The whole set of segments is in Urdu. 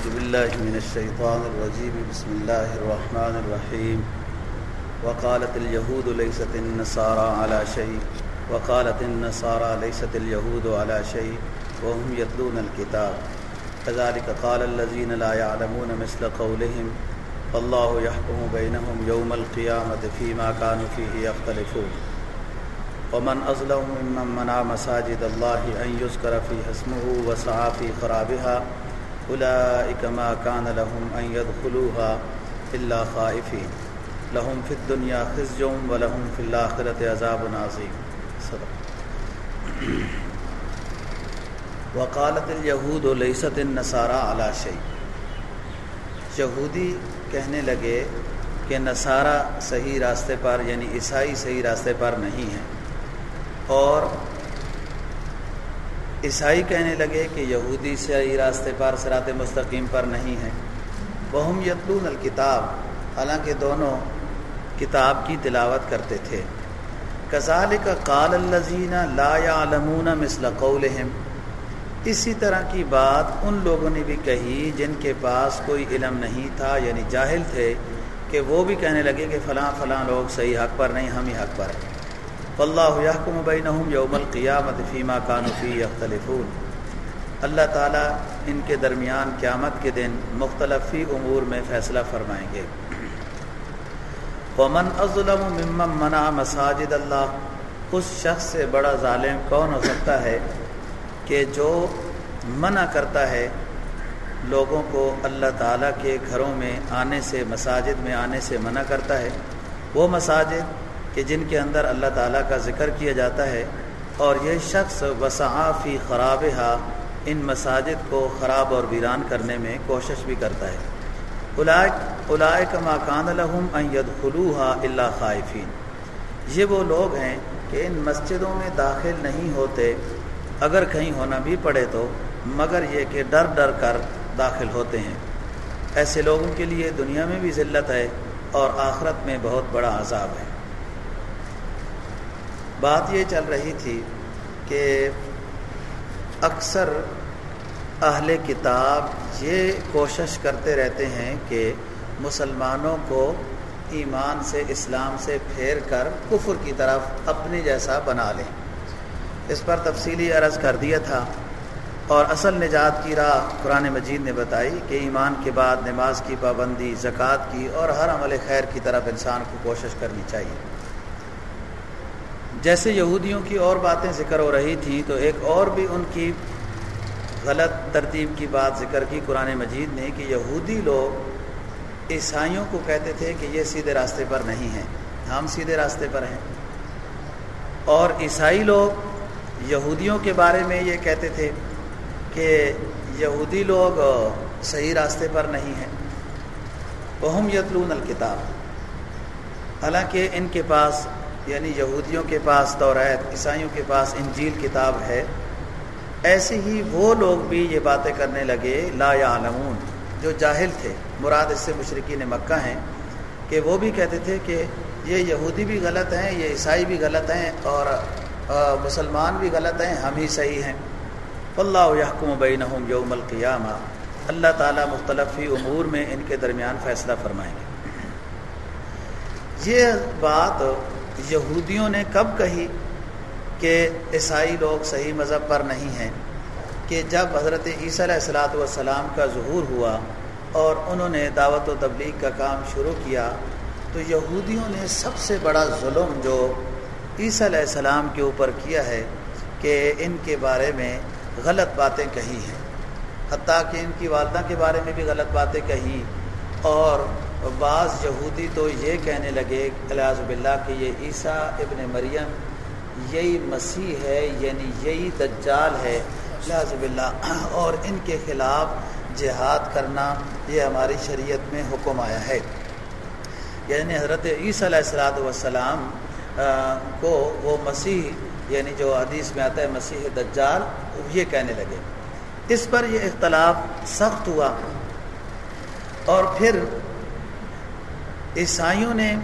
أعوذ بالله من الشيطان الرجيم. بسم الله الرحمن الرحيم. وقالت اليهود ليست النصارى على شيء. وقالت النصارى ليست اليهود على شيء. وهم يتلون الكتاب. كذلك قال الذين لا يعلمون مثل قولهم. الله يحكم بينهم يوم القيامة فيما كانوا فيه يختلفون. ومن أظلم ممن منع مساجد الله أن يذكر فيها اسمه وسعى في خرابها. أولئك ما كان لهم أن يدخلوها إلا خائفين. لهم في الدنيا خزي ولهم في الآخرة عذاب عظيم. صدق. وقالت اليهود ليست النصارى على شيء. یہودی کہنے لگے کہ نصارہ صحیح راستے پر یعنی عیسائی صحیح راستے پر نہیں ہیں اور عیسائی کہنے لگے کہ یہودی صحیح راستے پر سرات مستقیم پر نہیں ہیں۔ بہم یتلون الکتاب، حالانکہ دونوں کتاب کی تلاوت کرتے تھے۔ کزال کا قال الزین لا علمون مثل قولہم۔ اسی طرح کی بات ان لوگوں نے بھی کہی جن کے پاس کوئی علم نہیں تھا یعنی جاہل تھے، کہ وہ بھی کہنے لگے کہ فلاں فلاں لوگ صحیح حق پر نہیں، ہم ہی حق پر ہیں۔ فاللہ یحکم بینہم یوم القیامت فیما کانو فی یختلفون۔ اللہ تعالیٰ ان کے درمیان قیامت کے دن مختلفی امور میں فیصلہ فرمائیں گے۔ ومن اظلم ممن منع مساجد اللہ، اس شخص سے بڑا ظالم کون ہو سکتا ہے کہ جو منع کرتا ہے لوگوں کو اللہ تعالیٰ کے گھروں میں آنے سے، مساجد میں آنے سے منع کرتا ہے؟ وہ مساجد کہ جن کے اندر اللہ تعالیٰ کا ذکر کیا جاتا ہے اور یہ شخص وسعافی خراب ہا ان مساجد کو خراب اور ویران کرنے میں کوشش بھی کرتا ہے۔ علائے کا ماکان الحم ید خلوحا اللہ خائفین۔ یہ وہ لوگ ہیں کہ ان مسجدوں میں داخل نہیں ہوتے، اگر کہیں ہونا بھی پڑے تو، مگر یہ کہ ڈر ڈر کر داخل ہوتے ہیں۔ ایسے لوگوں کے لیے دنیا میں بھی ذلت ہے اور آخرت میں بہت بڑا عذاب ہے۔ بات یہ چل رہی تھی کہ اکثر اہل کتاب یہ کوشش کرتے رہتے ہیں کہ مسلمانوں کو ایمان سے، اسلام سے پھیر کر کفر کی طرف اپنی جیسا بنا لیں۔ اس پر تفصیلی عرض کر دیا تھا۔ اور اصل نجات کی راہ قرآن مجید نے بتائی کہ ایمان کے بعد نماز کی پابندی، زکوٰۃ کی اور ہر عمل خیر کی طرف انسان کو کوشش کرنی چاہیے۔ جیسے یہودیوں کی اور باتیں ذکر ہو رہی تھیں تو ایک اور بھی ان کی غلط ترتیب کی بات ذکر کی قرآن مجید نے کہ یہودی لوگ عیسائیوں کو کہتے تھے کہ یہ سیدھے راستے پر نہیں ہیں۔ ہم سیدھے راستے پر ہیں۔ اور عیسائی لوگ یہودیوں کے بارے میں یہ کہتے تھے کہ یہودی لوگ صحیح راستے پر نہیں ہیں۔ وہم یتلون الکتاب۔ حالانکہ ان کے پاس یعنی یہودیوں کے پاس توریت، عیسائیوں کے پاس انجیل کتاب ہے، ایسے ہی وہ لوگ بھی یہ باتیں کرنے لگے، لا یعلمون، جو جاہل تھے، مراد اس سے مشرقین مکہ ہیں، کہ وہ بھی کہتے تھے کہ یہ یہودی بھی غلط ہیں، یہ عیسائی بھی غلط ہیں، اور مسلمان بھی غلط ہیں، ہم ہی صحیح ہیں۔ اللہ یحکم بینہم یوم القیامہ۔ اللہ تعالیٰ مختلفی امور میں ان کے درمیان فیصلہ فرمائیں گے۔ یہ بات یہودیوں نے کب کہی کہ عیسائی لوگ صحیح مذہب پر نہیں ہیں؟ کہ جب حضرت عیسیٰ علیہ السلاۃ والسلام کا ظہور ہوا اور انہوں نے دعوت و تبلیغ کا کام شروع کیا، تو یہودیوں نے سب سے بڑا ظلم جو عیسیٰ علیہ السلام کے اوپر کیا ہے کہ ان کے بارے میں غلط باتیں کہی ہیں۔ حتیٰ کہ ان کی والدہ کے بارے میں بھی غلط باتیں کہیں اور بعض یہودی تو یہ کہنے لگے الیاز باللہ کہ یہ عیسیٰ ابن مریم یہی مسیح ہے یعنی یہی دجال ہے۔ الیاز باللہ۔ اور ان کے خلاف جہاد کرنا یہ ہماری شریعت میں حکم آیا ہے۔ یعنی حضرت عیسیٰ علیہ السلاۃ والسلام کو وہ مسیح یعنی جو حدیث میں آتا ہے مسیح دجال، یہ کہنے لگے۔ اس پر یہ اختلاف سخت ہوا۔ اور پھر عیسائیوں نے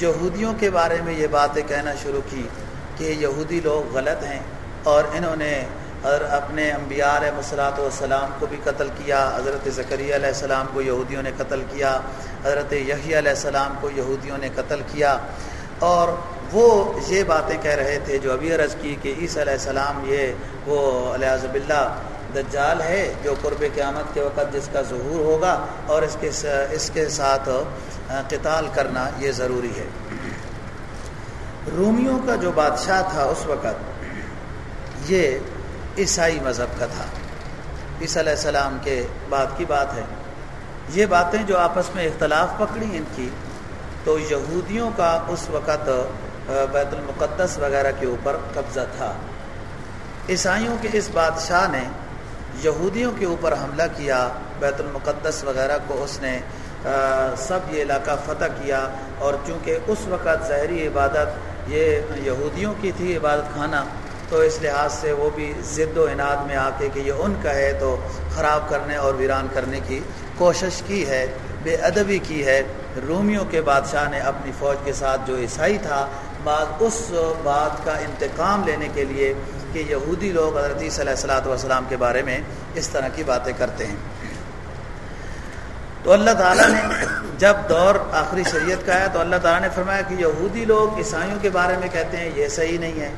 یہودیوں کے بارے میں یہ باتیں کہنا شروع کی کہ یہودی لوگ غلط ہیں اور انہوں نے اور اپنے انبیاء علیہ مسلاط والسلام کو بھی قتل کیا، حضرت ذکری علیہ السلام کو یہودیوں نے قتل کیا، حضرت یحییٰ علیہ السلام کو یہودیوں نے قتل کیا۔ اور وہ یہ باتیں کہہ رہے تھے جو ابھی عرض کی کہ عیسی علیہ السلام یہ وہ علیہ اللہ دجال ہے جو قرب قیامت کے وقت جس کا ظہور ہوگا اور اس کے اس کے ساتھ ہاں، قتال کرنا یہ ضروری ہے۔ رومیوں کا جو بادشاہ تھا اس وقت، یہ عیسائی مذہب کا تھا۔ عیسی علیہ السلام کے بعد کی بات ہے۔ یہ باتیں جو آپس میں اختلاف پکڑی ان کی، تو یہودیوں کا اس وقت بیت المقدس وغیرہ کے اوپر قبضہ تھا۔ عیسائیوں کے اس بادشاہ نے یہودیوں کے اوپر حملہ کیا، بیت المقدس وغیرہ کو اس نے سب یہ علاقہ فتح کیا اور چونکہ اس وقت ظاہری عبادت یہ یہودیوں کی تھی، عبادت خانہ، تو اس لحاظ سے وہ بھی ضد و انعد میں آ کے کہ یہ ان کا ہے تو خراب کرنے اور ویران کرنے کی کوشش کی ہے، بے ادبی کی ہے۔ رومیوں کے بادشاہ نے اپنی فوج کے ساتھ جو عیسائی تھا، بعد اس بات کا انتقام لینے کے لیے کہ یہودی لوگ حضرت صلی اللہ صلاۃ والسلام کے بارے میں اس طرح کی باتیں کرتے ہیں۔ تو اللہ تعالیٰ نے جب دور آخری شریعت کا ہے تو اللہ تعالیٰ نے فرمایا کہ یہودی لوگ عیسائیوں کے بارے میں کہتے ہیں یہ صحیح نہیں ہے۔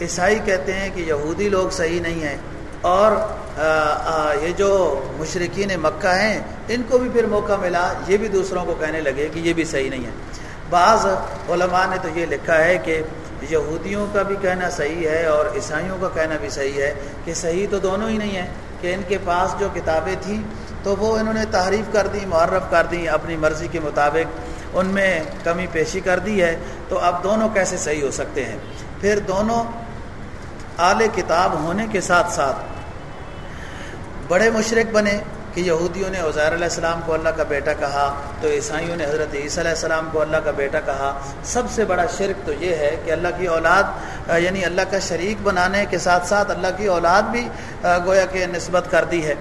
عیسائی کہتے ہیں کہ یہودی لوگ صحیح نہیں ہیں۔ اور یہ جو مشرقین مکہ ہیں، ان کو بھی پھر موقع ملا۔ یہ بھی دوسروں کو کہنے لگے کہ یہ بھی صحیح نہیں ہے۔ بعض علماء نے تو یہ لکھا ہے کہ یہودیوں کا بھی کہنا صحیح ہے اور عیسائیوں کا کہنا بھی صحیح ہے کہ صحیح تو دونوں ہی نہیں ہیں کہ ان کے پاس جو کتابیں تھیں تو وہ انہوں نے تعریف کر دی، معرف کر دی اپنی مرضی کے مطابق، ان میں کمی پیشی کر دی ہے۔ تو اب دونوں کیسے صحیح ہو سکتے ہیں؟ پھر دونوں اعلی کتاب ہونے کے ساتھ ساتھ بڑے مشرق بنے کہ یہودیوں نے عزیر علیہ السلام کو اللہ کا بیٹا کہا، تو عیسائیوں نے حضرت عیسیٰ علیہ السلام کو اللہ کا بیٹا کہا۔ سب سے بڑا شرک تو یہ ہے کہ اللہ کی اولاد یعنی اللہ کا شریک بنانے کے ساتھ ساتھ اللہ کی اولاد بھی گویا کہ نسبت کر دی ہے۔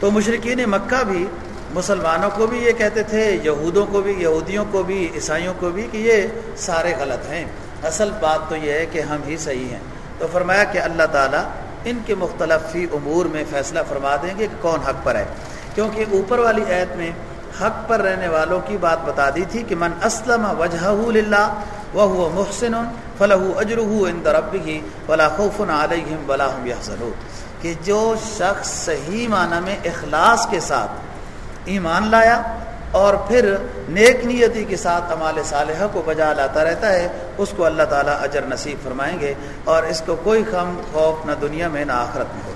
تو مشرقین مکہ بھی مسلمانوں کو بھی یہ کہتے تھے، یہودوں کو بھی، یہودیوں کو بھی، عیسائیوں کو بھی کہ یہ سارے غلط ہیں۔ اصل بات تو یہ ہے کہ ہم ہی صحیح ہیں۔ تو فرمایا کہ اللہ تعالیٰ ان کے مختلف فی امور میں فیصلہ فرما دیں گے کہ کون حق پر ہے۔ کیونکہ اوپر والی عید میں حق پر رہنے والوں کی بات بتا دی تھی کہ من اسلم وجہ وہ محسن فلاح اجرح ان درب ہی ولا خوف علیہم ولا هم کہ جو شخص صحیح معنی میں اخلاص کے ساتھ ایمان لایا اور پھر نیک نیتی کے ساتھ امال صالحہ کو بجا لاتا رہتا ہے، اس کو اللہ تعالیٰ اجر نصیب فرمائیں گے اور اس کو کوئی خم خوف نہ دنیا میں، نہ آخرت میں ہو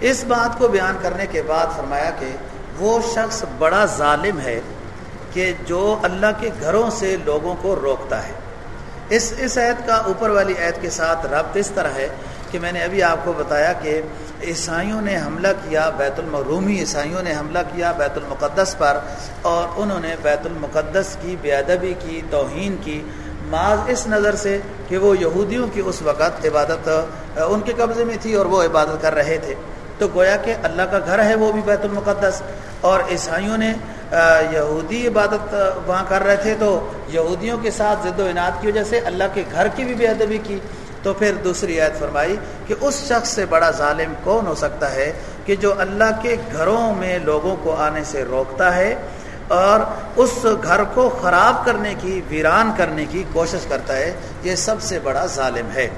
اس بات کو بیان کرنے کے بعد فرمایا کہ وہ شخص بڑا ظالم ہے کہ جو اللہ کے گھروں سے لوگوں کو روکتا ہے۔ اس اس عید کا اوپر والی عید کے ساتھ ربط اس طرح ہے کہ میں نے ابھی آپ کو بتایا کہ عیسائیوں نے حملہ کیا بیت المرومی عیسائیوں نے حملہ کیا بیت المقدس پر اور انہوں نے بیت المقدس کی بے ادبی کی، توہین کی۔ معاذ اس نظر سے کہ وہ یہودیوں کی اس وقت عبادت ان کے قبضے میں تھی اور وہ عبادت کر رہے تھے۔ تو گویا کہ اللہ کا گھر ہے وہ بھی بیت المقدس۔ اور عیسائیوں نے یہودی عبادت وہاں کر رہے تھے۔ تو یہودیوں کے ساتھ ضد و انعد کی وجہ سے اللہ کے گھر کی بھی بے ادبی کی۔ تو پھر دوسری عید فرمائی کہ اس شخص سے بڑا ظالم کون ہو سکتا ہے کہ جو اللہ کے گھروں میں لوگوں کو آنے سے روکتا ہے اور اس گھر کو خراب کرنے کی، ویران کرنے کی کوشش کرتا ہے، یہ سب سے بڑا ظالم ہے۔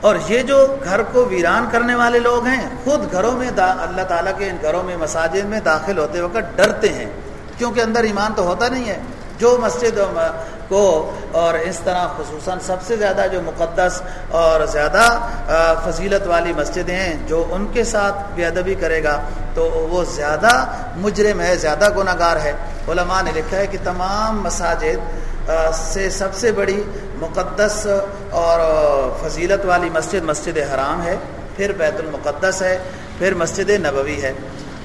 اور یہ جو گھر کو ویران کرنے والے لوگ ہیں، خود گھروں میں اللہ تعالیٰ کے ان گھروں میں، مساجد میں داخل ہوتے وقت ڈرتے ہیں۔ کیونکہ اندر ایمان تو ہوتا نہیں ہے۔ جو مسجد کو اور اس طرح خصوصاً سب سے زیادہ جو مقدس اور زیادہ فضیلت والی مسجدیں ہیں، جو ان کے ساتھ بے ادبی کرے گا، تو وہ زیادہ مجرم ہے، زیادہ گناہ گار ہے۔ علماء نے لکھا ہے کہ تمام مساجد سے سب سے بڑی مقدس اور فضیلت والی مسجد مسجد حرام ہے، پھر بیت المقدس ہے، پھر مسجد نبوی ہے۔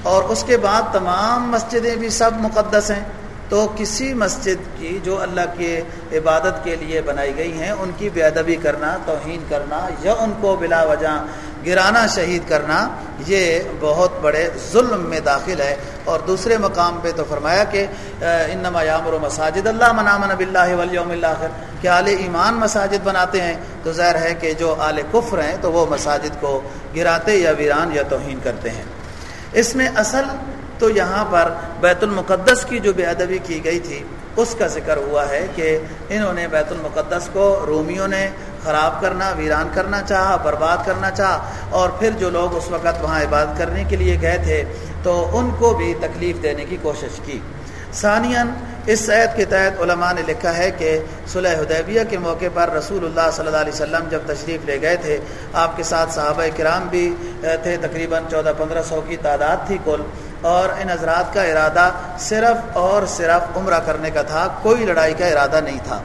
اور اس کے بعد تمام مسجدیں بھی سب مقدس ہیں۔ تو کسی مسجد کی جو اللہ کے عبادت کے لیے بنائی گئی ہیں، ان کی بے ادبی کرنا، توہین کرنا یا ان کو بلا وجہ گرانا، شہید کرنا، یہ بہت بڑے ظلم میں داخل ہے۔ اور دوسرے مقام پہ تو فرمایا کہ انما یامر و مساجد اللہ منامن اب اللہ ولیوم اللہ کہ آل ایمان مساجد بناتے ہیں۔ تو ظاہر ہے کہ جو آل کفر ہیں، تو وہ مساجد کو گراتے یا ویران یا توہین کرتے ہیں۔ اس میں اصل تو یہاں پر بیت المقدس کی جو بے ادبی کی گئی تھی، اس کا ذکر ہوا ہے کہ انہوں نے بیت المقدس کو رومیوں نے خراب کرنا، ویران کرنا چاہا، برباد کرنا چاہا، اور پھر جو لوگ اس وقت وہاں عبادت کرنے کے لیے گئے تھے، تو ان کو بھی تکلیف دینے کی کوشش کی۔ ثانیاً، اس عید کے تحت علماء نے لکھا ہے کہ صلح حدیبیہ کے موقع پر رسول اللہ صلی اللہ علیہ وسلم جب تشریف لے گئے تھے، آپ کے ساتھ صحابہ کرام بھی تھے، تقریباً چودہ پندرہ سو کی تعداد تھی کل۔ اور ان حضرات کا ارادہ صرف اور صرف عمرہ کرنے کا تھا، کوئی لڑائی کا ارادہ نہیں تھا۔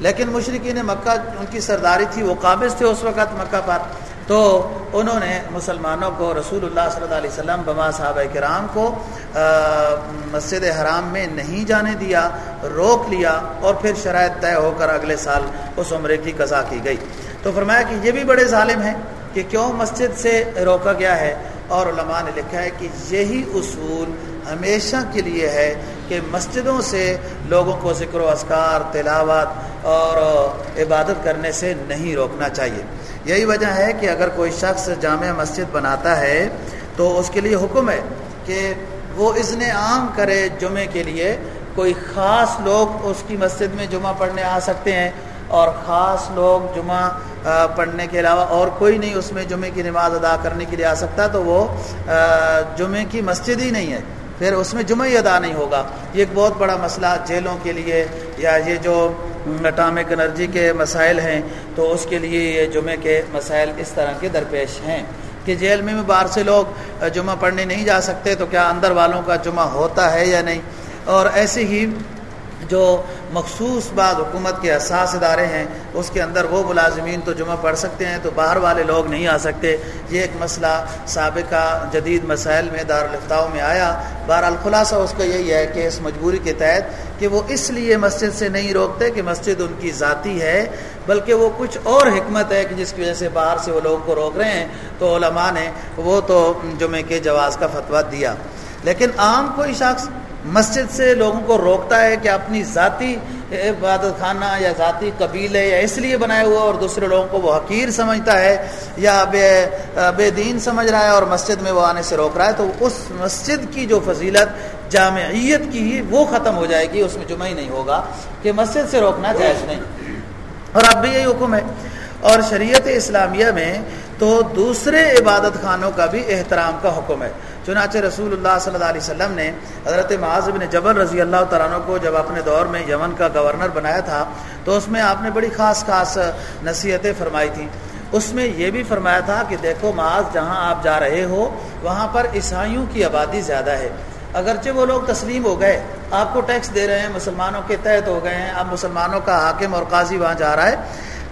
لیکن مشرقین مکہ، ان کی سرداری تھی، وہ قابض تھے اس وقت مکہ پر۔ تو انہوں نے مسلمانوں کو، رسول اللہ صلی اللہ علیہ وسلم بما صحابہ کرام کو مسجد حرام میں نہیں جانے دیا، روک لیا اور پھر شرائط طے ہو کر اگلے سال اس عمرے کی قضا کی گئی۔ تو فرمایا کہ یہ بھی بڑے ظالم ہیں کہ کیوں مسجد سے روکا گیا ہے؟ اور علماء نے لکھا ہے کہ یہی اصول ہمیشہ کے لیے ہے کہ مسجدوں سے لوگوں کو ذکر و اذکار، تلاوت اور عبادت کرنے سے نہیں روکنا چاہیے۔ یہی وجہ ہے کہ اگر کوئی شخص جامع مسجد بناتا ہے تو اس کے لیے حکم ہے کہ وہ اذن عام کرے جمعے کے لیے۔ کوئی خاص لوگ اس کی مسجد میں جمعہ پڑھنے آ سکتے ہیں اور خاص لوگ جمعہ پڑھنے کے علاوہ اور کوئی نہیں اس میں جمعے کی نماز ادا کرنے کے لیے آ سکتا تو وہ جمعے کی مسجد ہی نہیں ہے۔ پھر اس میں جمعہ ہی ادا نہیں ہوگا۔ یہ ایک بہت بڑا مسئلہ جیلوں کے لیے یا یہ جو اٹامک انرجی کے مسائل ہیں، تو اس کے لیے یہ جمعے کے مسائل اس طرح کے درپیش ہیں۔ کہ جیل میں بھی باہر سے لوگ جمعہ پڑھنے نہیں جا سکتے تو کیا اندر والوں کا جمعہ ہوتا ہے یا نہیں؟ اور ایسے ہی جو مخصوص بعد حکومت کے اساس ادارے ہیں، اس کے اندر وہ ملازمین تو جمعہ پڑھ سکتے ہیں، تو باہر والے لوگ نہیں آ سکتے۔ یہ ایک مسئلہ سابقہ جدید مسائل میں دارالفتاؤ میں آیا۔ بہرحال خلاصہ اس کا یہی ہے کہ اس مجبوری کے تحت کہ وہ اس لیے مسجد سے نہیں روکتے کہ مسجد ان کی ذاتی ہے، بلکہ وہ کچھ اور حکمت ہے کہ جس کی وجہ سے باہر سے وہ لوگوں کو روک رہے ہیں۔ تو علماء نے وہ تو جمعے کے جواز کا فتویٰ دیا۔ لیکن عام کوئی شخص مسجد سے لوگوں کو روکتا ہے کہ اپنی ذاتی عبادت خانہ یا ذاتی قبیلے یا اس لیے بنائے ہوا اور دوسرے لوگوں کو وہ حقیر سمجھتا ہے یا بے بے دین سمجھ رہا ہے اور مسجد میں وہ آنے سے روک رہا ہے، تو اس مسجد کی جو فضیلت جامعیت کی ہی وہ ختم ہو جائے گی، اس میں جمعہ ہی نہیں ہوگا کہ مسجد سے روکنا جائز نہیں۔ اور اب بھی یہی حکم ہے۔ اور شریعت اسلامیہ میں تو دوسرے عبادت خانوں کا بھی احترام کا حکم ہے۔ چنانچہ رسول اللہ صلی اللہ علیہ وسلم نے حضرت معاذ بن جبل رضی اللہ تعالیٰ عنہ کو جب اپنے دور میں یمن کا گورنر بنایا تھا، تو اس میں آپ نے بڑی خاص خاص نصیحتیں فرمائی تھیں۔ اس میں یہ بھی فرمایا تھا کہ دیکھو معاذ، جہاں آپ جا رہے ہو، وہاں پر عیسائیوں کی آبادی زیادہ ہے۔ اگرچہ وہ لوگ تسلیم ہو گئے، آپ کو ٹیکس دے رہے ہیں، مسلمانوں کے تحت ہو گئے ہیں، اب مسلمانوں کا حاکم اور قاضی وہاں جا رہا ہے۔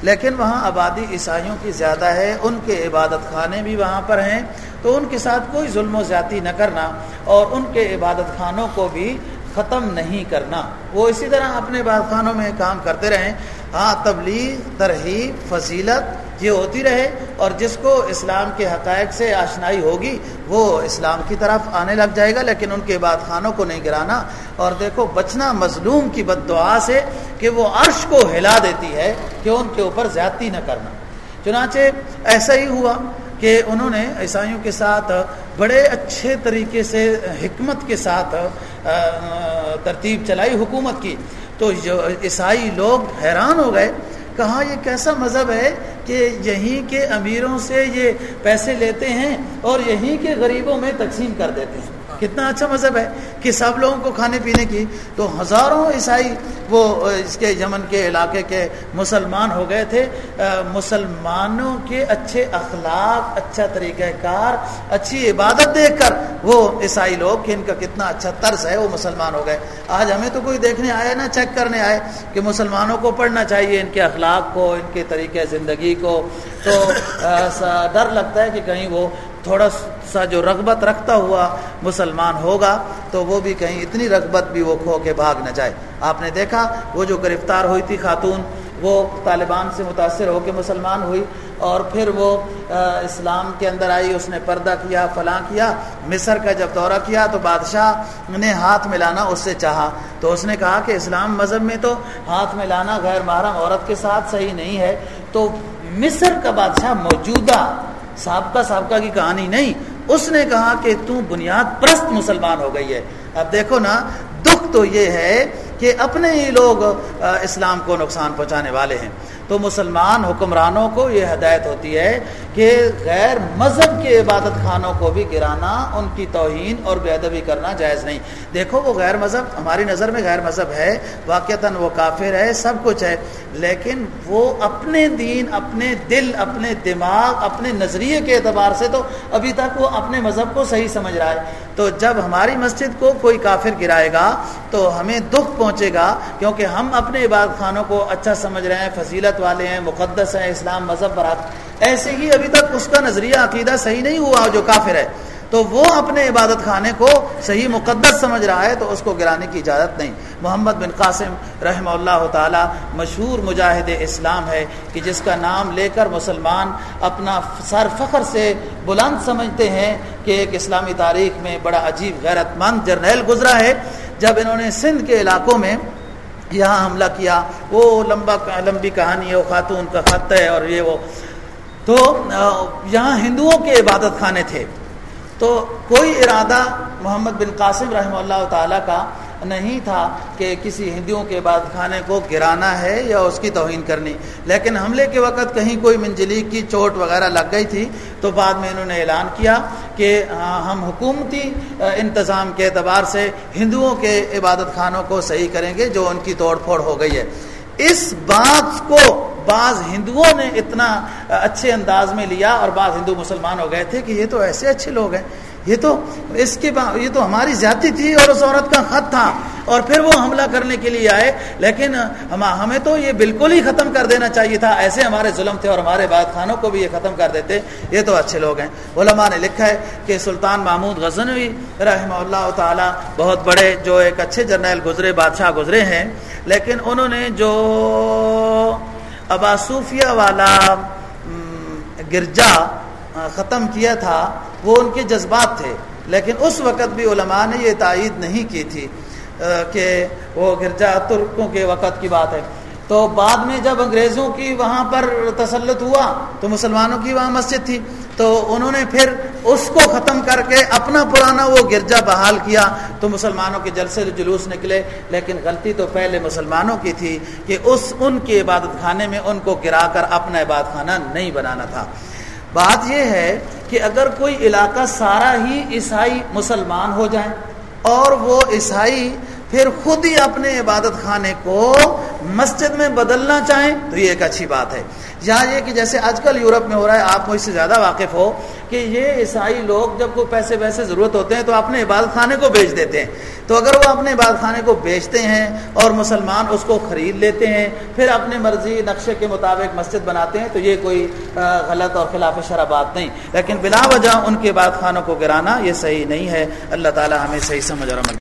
لیکن وہاں آبادی عیسائیوں کی زیادہ ہے، ان کے عبادت خانے بھی وہاں پر ہیں۔ تو ان کے ساتھ کوئی ظلم و زیادتی نہ کرنا اور ان کے عبادت خانوں کو بھی ختم نہیں کرنا۔ وہ اسی طرح اپنے عبادت خانوں میں کام کرتے رہیں۔ ہاں تبلیغ، ترہیب، فضیلت، یہ ہوتی رہے اور جس کو اسلام کے حقائق سے آشنائی ہوگی، وہ اسلام کی طرف آنے لگ جائے گا، لیکن ان کے بعد خانوں کو نہیں گرانا۔ اور دیکھو، بچنا مظلوم کی بد دعا سے کہ وہ عرش کو ہلا دیتی ہے کہ ان کے اوپر زیادتی نہ کرنا۔ چنانچہ ایسا ہی ہوا کہ انہوں نے عیسائیوں کے ساتھ بڑے اچھے طریقے سے، حکمت کے ساتھ ترتیب چلائی، حکومت کی۔ تو عیسائی لوگ حیران ہو گئے کہاں یہ کیسا مذہب ہے کہ یہیں کے امیروں سے یہ پیسے لیتے ہیں اور یہیں کے غریبوں میں تقسیم کر دیتے ہیں۔ کتنا اچھا مذہب ہے کہ سب لوگوں کو کھانے پینے کی تو ہزاروں عیسائی وہ اس کے یمن کے علاقے کے مسلمان ہو گئے تھے۔ مسلمانوں کے اچھے اخلاق اچھا طریقہ کار، اچھی عبادت دیکھ کر وہ عیسائی لوگ کہ ان کا کتنا اچھا طرز ہے، وہ مسلمان ہو گئے۔ آج ہمیں تو کوئی دیکھنے آئے نا چیک کرنے آئے کہ مسلمانوں کو پڑھنا چاہیے، ان کے اخلاق کو، ان کے طریقے زندگی کو۔ تو ڈر لگتا ہے کہ کہیں وہ تھوڑا سا جو رغبت رکھتا ہوا مسلمان ہوگا تو وہ بھی کہیں اتنی رغبت بھی وہ کھو کے بھاگ نہ جائے۔ آپ نے دیکھا، وہ جو گرفتار ہوئی تھی خاتون، وہ طالبان سے متاثر ہو کے مسلمان ہوئی اور پھر وہ اسلام کے اندر آئی، اس نے پردہ کیا، فلاں کیا، مصر کا جب دورہ کیا تو بادشاہ نے ہاتھ ملانا اس سے چاہا۔ تو اس نے کہا کہ اسلام مذہب میں تو ہاتھ ملانا غیر محرم عورت کے ساتھ صحیح نہیں ہے۔ تو مصر کا بادشاہ موجودہ، سابقہ سابقہ کی کہانی نہیں اس نے کہا کہ تو بنیاد پرست مسلمان ہو گئی ہے۔ اب دیکھو نا، دکھ تو یہ ہے کہ اپنے ہی لوگ اسلام کو نقصان پہنچانے والے ہیں۔ تو مسلمان حکمرانوں کو یہ ہدایت ہوتی ہے کہ غیر مذہب کے عبادت خانوں کو بھی گرانا، ان کی توہین اور بے ادبی کرنا جائز نہیں۔ دیکھو، وہ غیر مذہب، ہماری نظر میں غیر مذہب ہے، واقعتاً وہ کافر ہے، سب کچھ ہے، لیکن وہ اپنے دین، اپنے دل، اپنے دماغ، اپنے نظریے کے اعتبار سے تو ابھی تک وہ اپنے مذہب کو صحیح سمجھ رہا ہے۔ تو جب ہماری مسجد کو کوئی کافر گرائے گا، تو ہمیں دکھ پہنچے گا، کیونکہ ہم اپنے عبادت خانوں کو اچھا سمجھ رہے ہیں، فضیلت والے ہیں، مقدس ہیں، اسلام مذہب برات ایسے ہی ابھی تک اس کا نظریہ عقیدہ صحیح نہیں ہوا جو کافر ہے۔ تو وہ اپنے عبادت خانے کو صحیح مقدس سمجھ رہا ہے تو اس کو گرانے کی اجازت نہیں۔ محمد بن قاسم رحمہ اللہ تعالی مشہور مجاہد اسلام ہے کہ جس کا نام لے کر مسلمان اپنا سر فخر سے بلند سمجھتے ہیں کہ ایک اسلامی تاریخ میں بڑا عجیب غیرت مند جرنیل گزرا ہے۔ جب انہوں نے سندھ کے علاقوں میں یہاں حملہ کیا، وہ لمبا لمبی کہانی ہے وہ خاتون کا خط ہے اور یہ وہ تو یہاں ہندوؤں کے عبادت خانے تھے۔ تو کوئی ارادہ محمد بن قاسم رحمہ اللہ تعالیٰ کا نہیں تھا کہ کسی ہندوؤں کے عبادت خانے کو گرانا ہے یا اس کی توہین کرنی۔ لیکن حملے کے وقت کہیں کوئی منجلی کی چوٹ وغیرہ لگ گئی تھی، تو بعد میں انہوں نے اعلان کیا کہ ہم حکومتی انتظام کے اعتبار سے ہندوؤں کے عبادت خانوں کو صحیح کریں گے جو ان کی توڑ پھوڑ ہو گئی ہے۔ اس بات کو بعض ہندوؤں نے اتنا اچھے انداز میں لیا اور بعض ہندو مسلمان ہو گئے تھے کہ یہ تو ایسے اچھے لوگ ہیں۔ یہ تو اس کے یہ تو ہماری زیادتی تھی اور اس عورت کا خط تھا۔ اور پھر وہ حملہ کرنے کے لیے آئے۔ لیکن ہمیں تو یہ بالکل ہی ختم کر دینا چاہیے تھا۔ ایسے ہمارے ظلم تھے اور ہمارے بعد خانوں کو بھی یہ ختم کر دیتے۔ یہ تو اچھے لوگ ہیں۔ علماء نے لکھا ہے کہ سلطان محمود غزنوی رحمہ اللہ تعالی بہت بڑے، جو ایک اچھے جرنیل گزرے، بادشاہ گزرے ہیں۔ لیکن انہوں نے جو ابا صوفیہ والا گرجا ختم کیا تھا، وہ ان کے جذبات تھے۔ لیکن اس وقت بھی علماء نے یہ تائید نہیں کی تھی کہ وہ گرجا ترکوں کے وقت کی بات ہے۔ تو بعد میں جب انگریزوں کی وہاں پر تسلط ہوا، تو مسلمانوں کی وہاں مسجد تھی۔ تو انہوں نے پھر اس کو ختم کر کے اپنا پرانا وہ گرجا بحال کیا۔ تو مسلمانوں کے جلسے جلوس نکلے۔ لیکن غلطی تو پہلے مسلمانوں کی تھی کہ اس ان کے عبادت خانے میں ان کو گرا کر اپنا عبادت خانہ نہیں بنانا تھا۔ بات یہ ہے کہ اگر کوئی علاقہ سارا ہی عیسائی مسلمان ہو جائیں اور وہ عیسائی پھر خود ہی اپنے عبادت خانے کو مسجد میں بدلنا چاہیں تو یہ ایک اچھی بات ہے۔ یہاں یہ کہ جیسے آج کل یورپ میں ہو رہا ہے، آپ مجھ سے زیادہ واقف ہو کہ یہ عیسائی لوگ جب کوئی پیسے ویسے ضرورت ہوتے ہیں تو اپنے عبادت خانے کو بیچ دیتے ہیں۔ تو اگر وہ اپنے عبادت خانے کو بیچتے ہیں اور مسلمان اس کو خرید لیتے ہیں، پھر اپنے مرضی نقشے کے مطابق مسجد بناتے ہیں، تو یہ کوئی غلط اور خلاف شرح بات نہیں۔ لیکن بلا وجہ ان کے عبادت خانوں کو گرانا یہ صحیح نہیں ہے۔ اللہ تعالی ہمیں صحیح سمجھ اور